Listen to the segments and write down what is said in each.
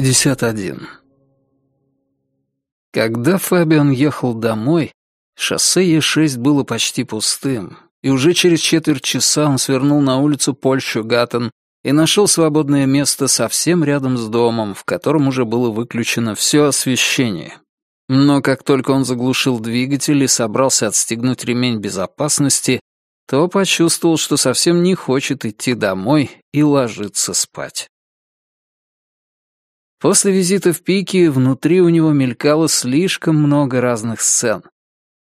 51. Когда Фабиан ехал домой, шоссе Е6 было почти пустым, и уже через четверть часа он свернул на улицу Польшу-Гаттен и нашел свободное место совсем рядом с домом, в котором уже было выключено все освещение. Но как только он заглушил двигатель и собрался отстегнуть ремень безопасности, то почувствовал, что совсем не хочет идти домой и ложиться спать. После визита в Пики внутри у него мелькало слишком много разных сцен.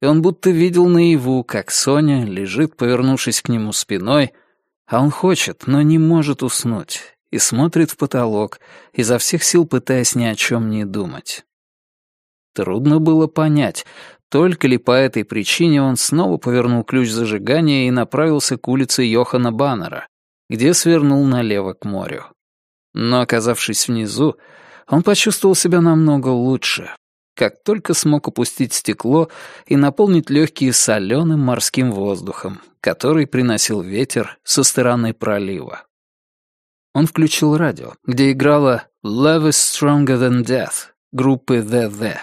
И он будто видел наяву, как Соня лежит, повернувшись к нему спиной, а он хочет, но не может уснуть, и смотрит в потолок, изо всех сил пытаясь ни о чем не думать. Трудно было понять, только ли по этой причине он снова повернул ключ зажигания и направился к улице Йохана Баннера, где свернул налево к морю. Но, оказавшись внизу, он почувствовал себя намного лучше, как только смог опустить стекло и наполнить легкие соленым морским воздухом, который приносил ветер со стороны пролива. Он включил радио, где играла «Love is stronger than death» группы The The.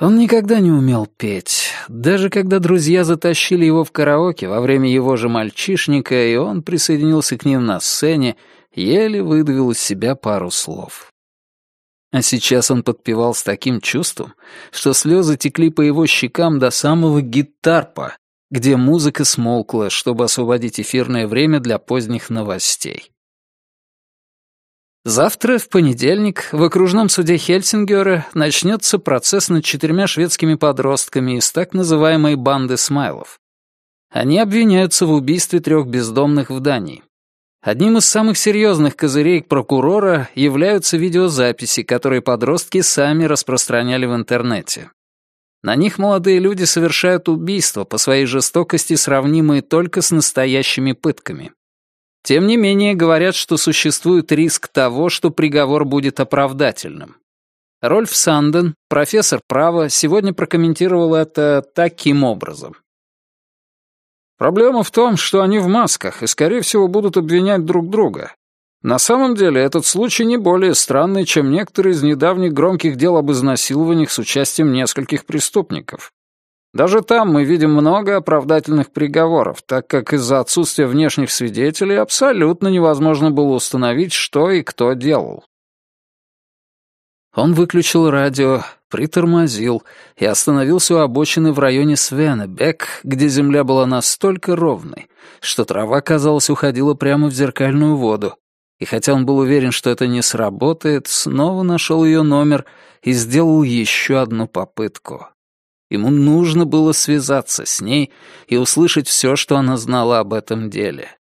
Он никогда не умел петь. Даже когда друзья затащили его в караоке во время его же мальчишника, и он присоединился к ним на сцене, еле выдавил из себя пару слов. А сейчас он подпевал с таким чувством, что слезы текли по его щекам до самого гитарпа, где музыка смолкла, чтобы освободить эфирное время для поздних новостей. Завтра, в понедельник, в окружном суде Хельсингера начнется процесс над четырьмя шведскими подростками из так называемой банды смайлов. Они обвиняются в убийстве трех бездомных в Дании. Одним из самых серьезных козырей прокурора являются видеозаписи, которые подростки сами распространяли в интернете. На них молодые люди совершают убийства, по своей жестокости сравнимые только с настоящими пытками. Тем не менее, говорят, что существует риск того, что приговор будет оправдательным. Рольф Санден, профессор права, сегодня прокомментировал это таким образом. Проблема в том, что они в масках и, скорее всего, будут обвинять друг друга. На самом деле, этот случай не более странный, чем некоторые из недавних громких дел об изнасилованиях с участием нескольких преступников. Даже там мы видим много оправдательных приговоров, так как из-за отсутствия внешних свидетелей абсолютно невозможно было установить, что и кто делал. Он выключил радио, притормозил и остановился у обочины в районе Свенебек, где земля была настолько ровной, что трава, казалось, уходила прямо в зеркальную воду. И хотя он был уверен, что это не сработает, снова нашел ее номер и сделал еще одну попытку. Ему нужно было связаться с ней и услышать все, что она знала об этом деле.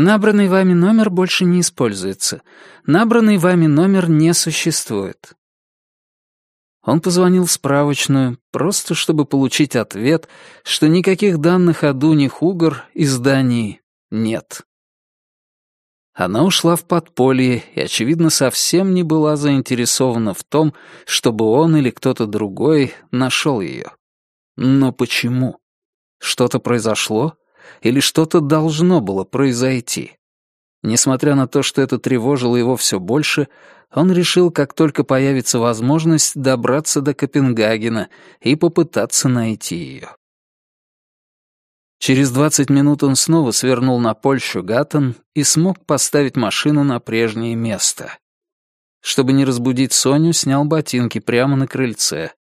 Набранный вами номер больше не используется. Набранный вами номер не существует. Он позвонил в справочную, просто чтобы получить ответ, что никаких данных о Дуне Хугар из Дании нет. Она ушла в подполье и, очевидно, совсем не была заинтересована в том, чтобы он или кто-то другой нашел ее. Но почему? Что-то произошло? Или что-то должно было произойти. Несмотря на то, что это тревожило его все больше, он решил, как только появится возможность, добраться до Копенгагена и попытаться найти ее. Через двадцать минут он снова свернул на Польшу Гаттен и смог поставить машину на прежнее место. Чтобы не разбудить Соню, снял ботинки прямо на крыльце.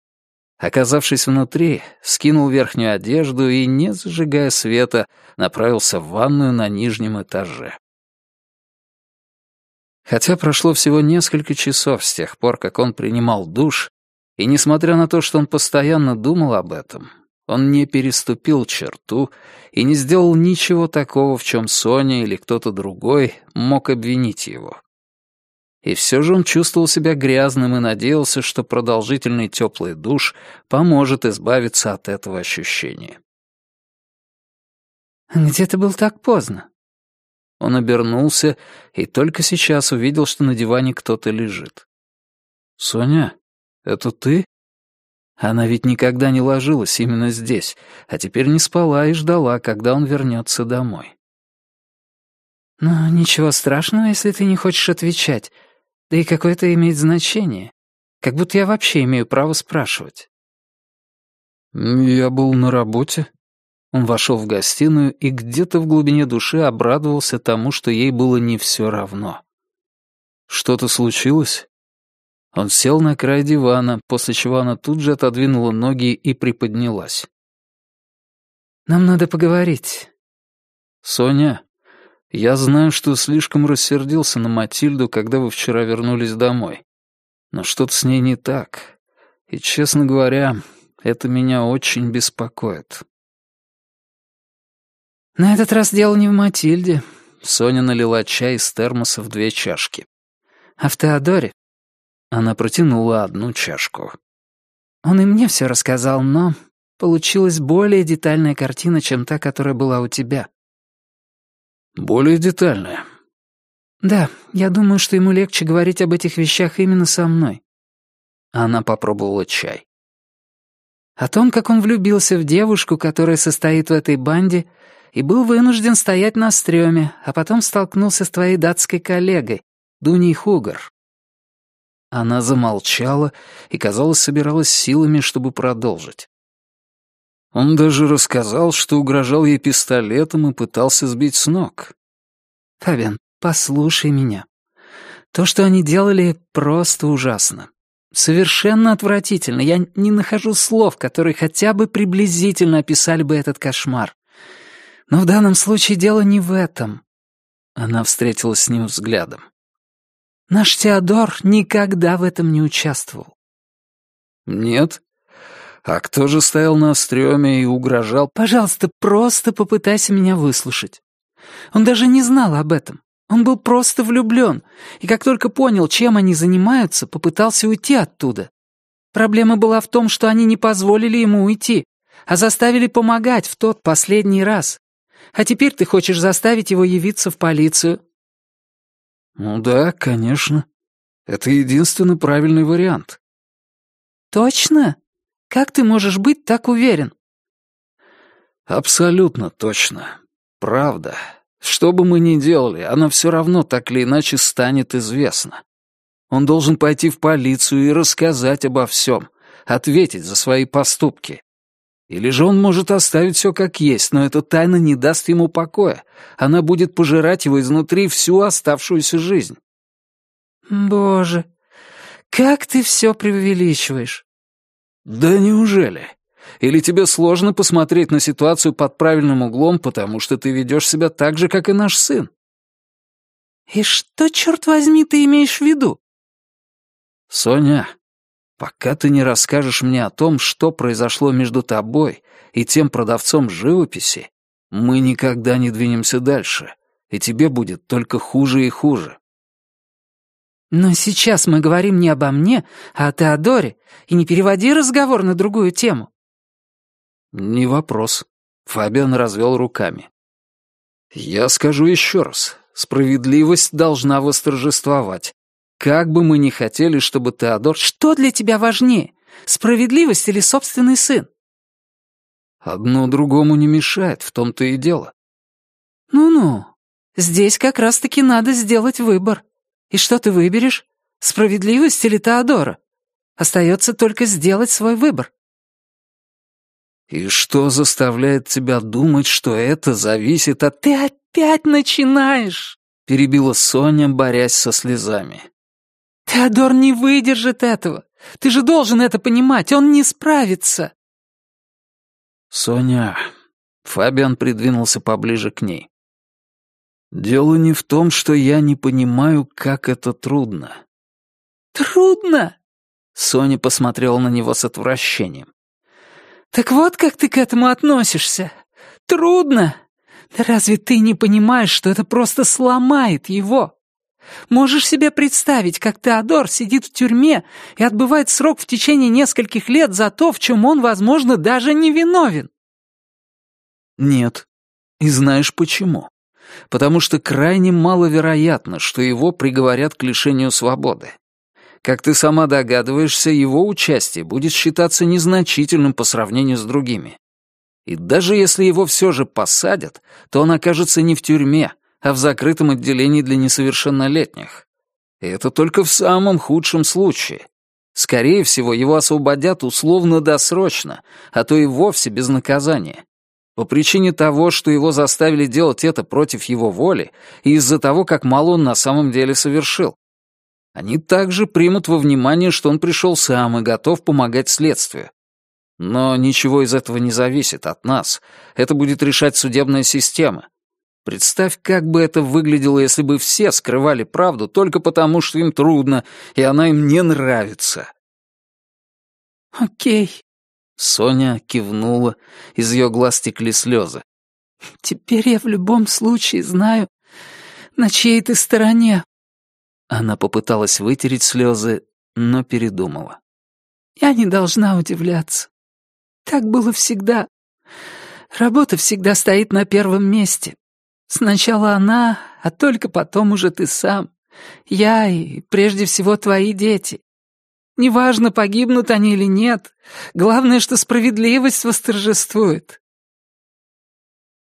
Оказавшись внутри, скинул верхнюю одежду и, не зажигая света, направился в ванную на нижнем этаже. Хотя прошло всего несколько часов с тех пор, как он принимал душ, и несмотря на то, что он постоянно думал об этом, он не переступил черту и не сделал ничего такого, в чем Соня или кто-то другой мог обвинить его. И все же он чувствовал себя грязным и надеялся, что продолжительный теплый душ поможет избавиться от этого ощущения. «Где ты был так поздно?» Он обернулся и только сейчас увидел, что на диване кто-то лежит. «Соня, это ты?» Она ведь никогда не ложилась именно здесь, а теперь не спала и ждала, когда он вернется домой. «Ну, ничего страшного, если ты не хочешь отвечать. Да и какое это имеет значение? Как будто я вообще имею право спрашивать. «Я был на работе». Он вошел в гостиную и где-то в глубине души обрадовался тому, что ей было не все равно. «Что-то случилось?» Он сел на край дивана, после чего она тут же отодвинула ноги и приподнялась. «Нам надо поговорить». «Соня, я знаю, что слишком рассердился на Матильду, когда вы вчера вернулись домой. Но что-то с ней не так. И, честно говоря, это меня очень беспокоит». «На этот раз дело не в Матильде», — Соня налила чай из термоса в две чашки. «А в Теодоре. Она протянула одну чашку. Он и мне все рассказал, но получилась более детальная картина, чем та, которая была у тебя. Более детальная? Да, я думаю, что ему легче говорить об этих вещах именно со мной. Она попробовала чай. О том, как он влюбился в девушку, которая состоит в этой банде, и был вынужден стоять на стреме, а потом столкнулся с твоей датской коллегой, Дуней Хугар. Она замолчала и, казалось, собиралась силами, чтобы продолжить. Он даже рассказал, что угрожал ей пистолетом и пытался сбить с ног. «Фабиан, послушай меня. То, что они делали, просто ужасно. Совершенно отвратительно. Я не нахожу слов, которые хотя бы приблизительно описали бы этот кошмар. Но в данном случае дело не в этом». Она встретилась с ним взглядом. Наш Теодор никогда в этом не участвовал. Нет? А кто же стоял на стреме и угрожал? Пожалуйста, просто попытайся меня выслушать. Он даже не знал об этом. Он был просто влюблен, и как только понял, чем они занимаются, попытался уйти оттуда. Проблема была в том, что они не позволили ему уйти, а заставили помогать в тот последний раз. А теперь ты хочешь заставить его явиться в полицию, «Ну да, конечно. Это единственный правильный вариант». «Точно? Как ты можешь быть так уверен?» «Абсолютно точно. Правда. Что бы мы ни делали, она все равно так или иначе станет известна. Он должен пойти в полицию и рассказать обо всем, ответить за свои поступки. Или же он может оставить все как есть, но эта тайна не даст ему покоя. Она будет пожирать его изнутри всю оставшуюся жизнь. Боже, как ты все преувеличиваешь. Да неужели? Или тебе сложно посмотреть на ситуацию под правильным углом, потому что ты ведешь себя так же, как и наш сын? И что, черт возьми, ты имеешь в виду? Соня, Пока ты не расскажешь мне о том, что произошло между тобой и тем продавцом живописи, мы никогда не двинемся дальше, и тебе будет только хуже и хуже. Но сейчас мы говорим не обо мне, а о Теодоре, и не переводи разговор на другую тему. Не вопрос. Фабиан развел руками. Я скажу еще раз. Справедливость должна восторжествовать. Как бы мы ни хотели, чтобы Теодор... Что для тебя важнее, справедливость или собственный сын? Одно другому не мешает, в том-то и дело. Ну-ну, здесь как раз-таки надо сделать выбор. И что ты выберешь? Справедливость или Теодора? Остается только сделать свой выбор. И что заставляет тебя думать, что это зависит от... Ты опять начинаешь! Перебила Соня, борясь со слезами. «Теодор не выдержит этого. Ты же должен это понимать, он не справится». «Соня...» — Фабиан придвинулся поближе к ней. «Дело не в том, что я не понимаю, как это трудно». «Трудно?» — Соня посмотрела на него с отвращением. «Так вот как ты к этому относишься. Трудно. Да разве ты не понимаешь, что это просто сломает его?» Можешь себе представить, как Теодор сидит в тюрьме и отбывает срок в течение нескольких лет за то, в чем он, возможно, даже не виновен?» «Нет. И знаешь почему? Потому что крайне маловероятно, что его приговорят к лишению свободы. Как ты сама догадываешься, его участие будет считаться незначительным по сравнению с другими. И даже если его все же посадят, то он окажется не в тюрьме, а в закрытом отделении для несовершеннолетних. И это только в самом худшем случае. Скорее всего, его освободят условно-досрочно, а то и вовсе без наказания. По причине того, что его заставили делать это против его воли и из-за того, как мало он на самом деле совершил. Они также примут во внимание, что он пришел сам и готов помогать следствию. Но ничего из этого не зависит от нас. Это будет решать судебная система. Представь, как бы это выглядело, если бы все скрывали правду только потому, что им трудно, и она им не нравится. «Окей», — Соня кивнула, из ее глаз текли слезы. «Теперь я в любом случае знаю, на чьей ты стороне». Она попыталась вытереть слезы, но передумала. «Я не должна удивляться. Так было всегда. Работа всегда стоит на первом месте. Сначала она, а только потом уже ты сам. Я и прежде всего твои дети. Неважно, погибнут они или нет. Главное, что справедливость восторжествует.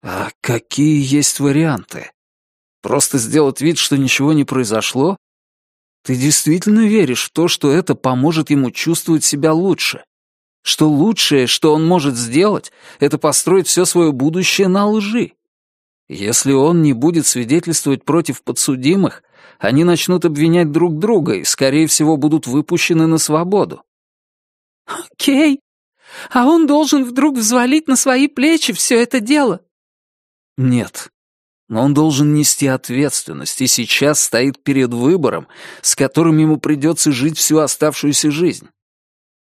А какие есть варианты? Просто сделать вид, что ничего не произошло? Ты действительно веришь в то, что это поможет ему чувствовать себя лучше? Что лучшее, что он может сделать, это построить все свое будущее на лжи? Если он не будет свидетельствовать против подсудимых, они начнут обвинять друг друга и, скорее всего, будут выпущены на свободу. «Окей. А он должен вдруг взвалить на свои плечи все это дело?» «Нет. Но он должен нести ответственность, и сейчас стоит перед выбором, с которым ему придется жить всю оставшуюся жизнь.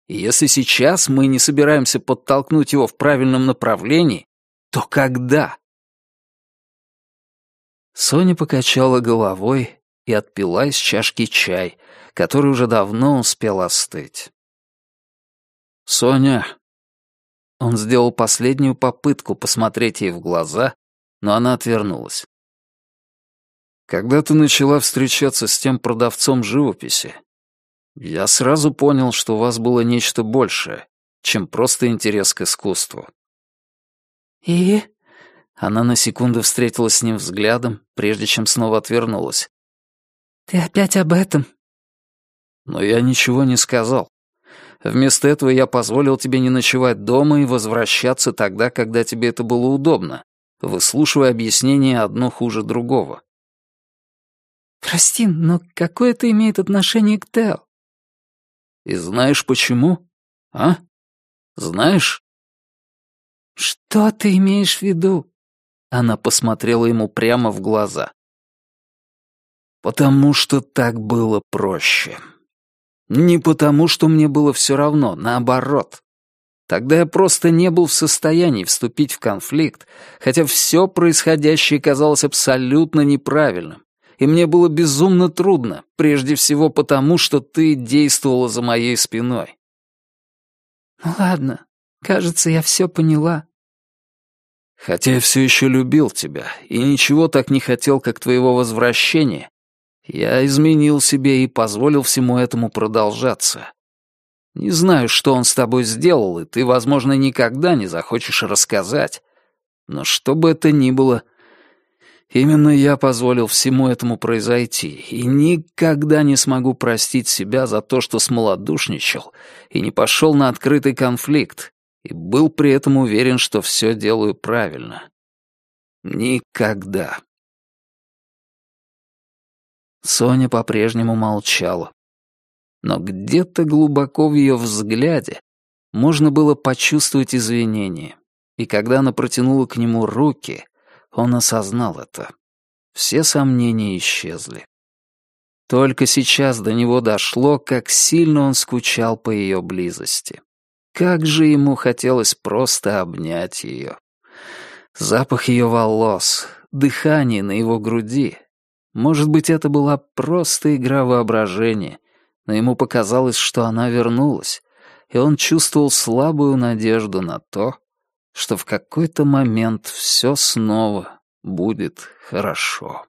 И если сейчас мы не собираемся подтолкнуть его в правильном направлении, то когда?» Соня покачала головой и отпила из чашки чай, который уже давно успел остыть. «Соня...» Он сделал последнюю попытку посмотреть ей в глаза, но она отвернулась. «Когда ты начала встречаться с тем продавцом живописи, я сразу понял, что у вас было нечто большее, чем просто интерес к искусству». «И?» Она на секунду встретилась с ним взглядом, прежде чем снова отвернулась. «Ты опять об этом?» «Но я ничего не сказал. Вместо этого я позволил тебе не ночевать дома и возвращаться тогда, когда тебе это было удобно, выслушивая объяснения одно хуже другого». «Прости, но какое это имеет отношение к Тео?» «И знаешь почему? А? Знаешь?» «Что ты имеешь в виду?» Она посмотрела ему прямо в глаза. «Потому что так было проще. Не потому, что мне было все равно, наоборот. Тогда я просто не был в состоянии вступить в конфликт, хотя все происходящее казалось абсолютно неправильным, и мне было безумно трудно, прежде всего потому, что ты действовала за моей спиной». «Ну ладно, кажется, я все поняла», Хотя я все еще любил тебя и ничего так не хотел, как твоего возвращения, я изменил себе и позволил всему этому продолжаться. Не знаю, что он с тобой сделал, и ты, возможно, никогда не захочешь рассказать. Но что бы это ни было, именно я позволил всему этому произойти, и никогда не смогу простить себя за то, что смолодушничал и не пошел на открытый конфликт, и был при этом уверен, что все делаю правильно. Никогда. Соня по-прежнему молчала. Но где-то глубоко в ее взгляде можно было почувствовать извинение. И когда она протянула к нему руки, он осознал это. Все сомнения исчезли. Только сейчас до него дошло, как сильно он скучал по ее близости. Как же ему хотелось просто обнять ее. Запах ее волос, дыхание на его груди. Может быть, это была просто игра воображения, но ему показалось, что она вернулась, и он чувствовал слабую надежду на то, что в какой-то момент все снова будет хорошо.